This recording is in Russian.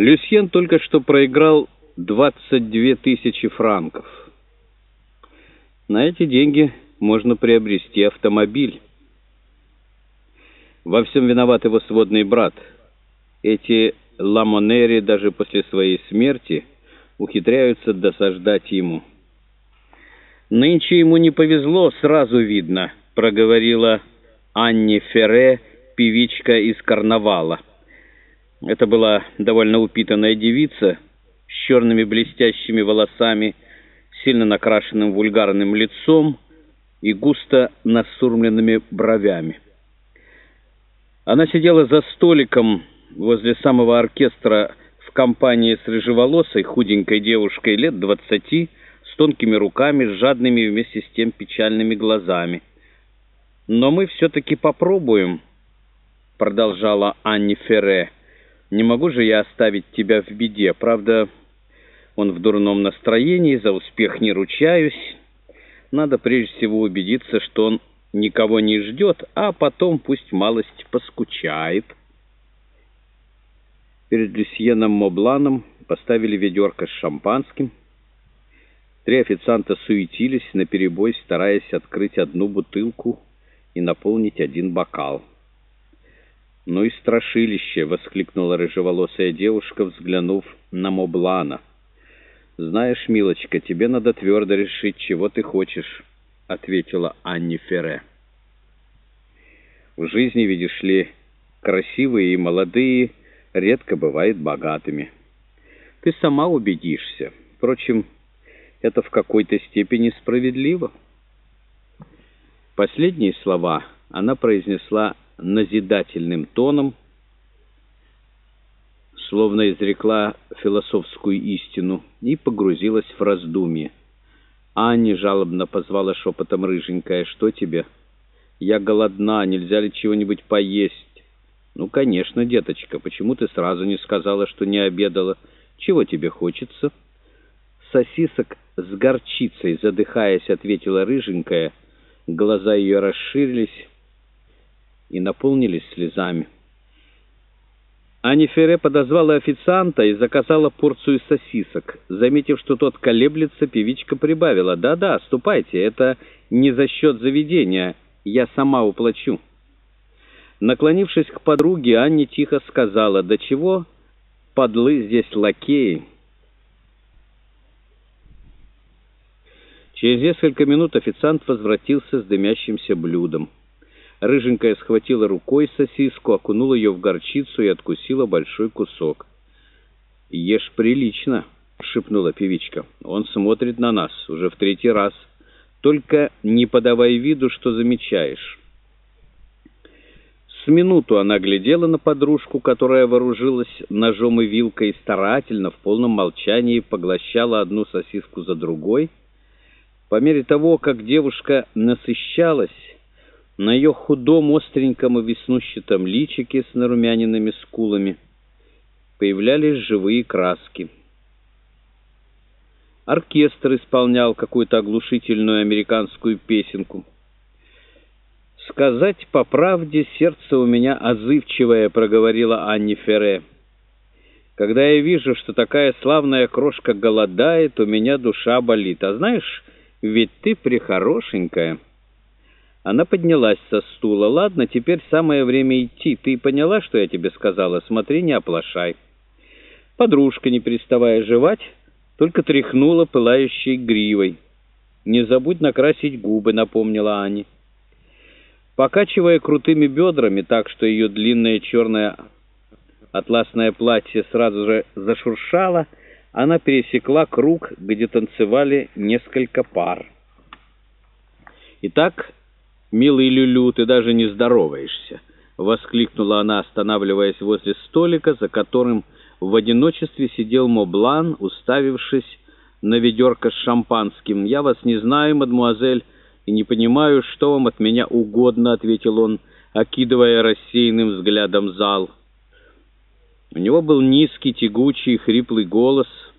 Люсьен только что проиграл 22 тысячи франков. На эти деньги можно приобрести автомобиль. Во всем виноват его сводный брат. Эти ламонери даже после своей смерти ухитряются досаждать ему. «Нынче ему не повезло, сразу видно», — проговорила Анни Ферре, певичка из карнавала. Это была довольно упитанная девица с черными блестящими волосами, сильно накрашенным вульгарным лицом и густо насурмленными бровями. Она сидела за столиком возле самого оркестра в компании с рыжеволосой худенькой девушкой лет двадцати, с тонкими руками, с жадными вместе с тем печальными глазами. «Но мы все-таки попробуем», — продолжала Анни Ферре. Не могу же я оставить тебя в беде. Правда, он в дурном настроении, за успех не ручаюсь. Надо прежде всего убедиться, что он никого не ждет, а потом пусть малость поскучает. Перед Люсьеном Мобланом поставили ведерко с шампанским. Три официанта суетились, наперебой стараясь открыть одну бутылку и наполнить один бокал. «Ну и страшилище!» — воскликнула рыжеволосая девушка, взглянув на Моблана. «Знаешь, милочка, тебе надо твердо решить, чего ты хочешь», — ответила Анни Ферре. «В жизни, видишь ли, красивые и молодые редко бывают богатыми. Ты сама убедишься. Впрочем, это в какой-то степени справедливо». Последние слова она произнесла назидательным тоном, словно изрекла философскую истину, и погрузилась в раздумье. Анни жалобно позвала шепотом рыженькая. «Что тебе?» «Я голодна, нельзя ли чего-нибудь поесть?» «Ну, конечно, деточка, почему ты сразу не сказала, что не обедала? Чего тебе хочется?» «Сосисок с горчицей», задыхаясь, ответила рыженькая. Глаза ее расширились, и наполнились слезами. Ани подозвала официанта и заказала порцию сосисок. Заметив, что тот колеблется, певичка прибавила. «Да-да, ступайте, это не за счет заведения, я сама уплачу». Наклонившись к подруге, Анне тихо сказала, «Да чего подлы здесь лакеи?» Через несколько минут официант возвратился с дымящимся блюдом. Рыженькая схватила рукой сосиску, окунула ее в горчицу и откусила большой кусок. «Ешь прилично», — шепнула певичка. «Он смотрит на нас уже в третий раз. Только не подавай виду, что замечаешь». С минуту она глядела на подружку, которая вооружилась ножом и вилкой и старательно, в полном молчании, поглощала одну сосиску за другой. По мере того, как девушка насыщалась, на ее худом, остреньком и веснущатом личике с нарумяненными скулами появлялись живые краски. Оркестр исполнял какую-то оглушительную американскую песенку. «Сказать по правде, сердце у меня озывчивое», — проговорила Анни Ферре. «Когда я вижу, что такая славная крошка голодает, у меня душа болит. А знаешь, ведь ты прихорошенькая». Она поднялась со стула. «Ладно, теперь самое время идти. Ты поняла, что я тебе сказала? Смотри, не оплошай». Подружка, не переставая жевать, только тряхнула пылающей гривой. «Не забудь накрасить губы», — напомнила Ани. Покачивая крутыми бедрами так, что ее длинное черное атласное платье сразу же зашуршало, она пересекла круг, где танцевали несколько пар. Итак, «Милый Люлю, ты даже не здороваешься!» — воскликнула она, останавливаясь возле столика, за которым в одиночестве сидел Моблан, уставившись на ведерко с шампанским. «Я вас не знаю, мадмуазель, и не понимаю, что вам от меня угодно», — ответил он, окидывая рассеянным взглядом зал. У него был низкий, тягучий, хриплый голос —